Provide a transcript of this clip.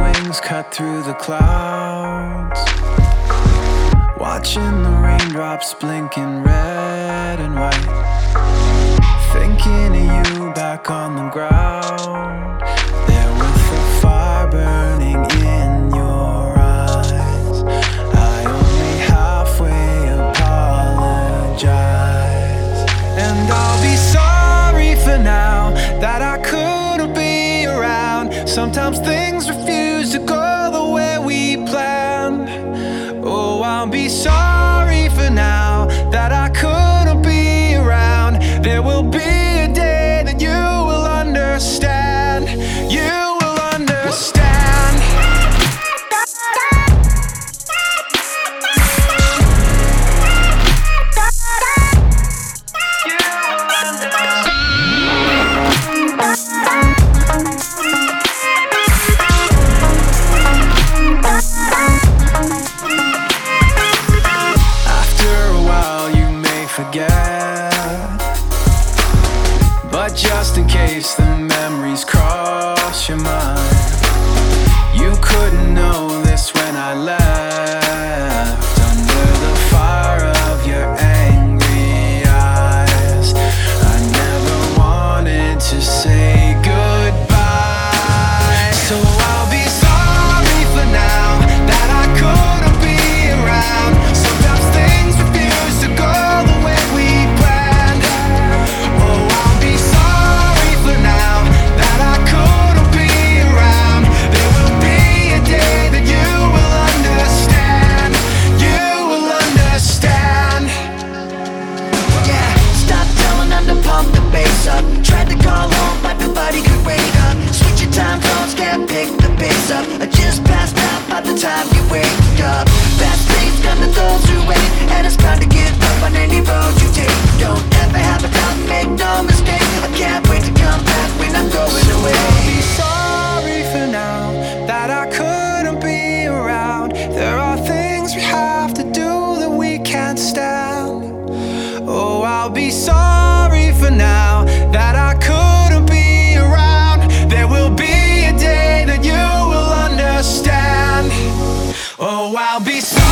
wings cut through the clouds. Watching the raindrops blinking red and white. Thinking of you back on the ground. There with the fire burning in your eyes. I only halfway apologize. And I'll be sorry for now that I couldn't be around. Sometimes things refuse to go the way we planned. Oh, I'll be sorry But just in case the memories cross your mind, you couldn't know time you wake up. Fast pace come to those who wait, and it's time to give up on any road you take. Don't ever have a doubt, make no mistake. I can't wait to come back when I'm going away. I'll be sorry for now that I couldn't be around. There are things we have to do that we can't stand. Oh, I'll be sorry for now that I couldn't Ladies.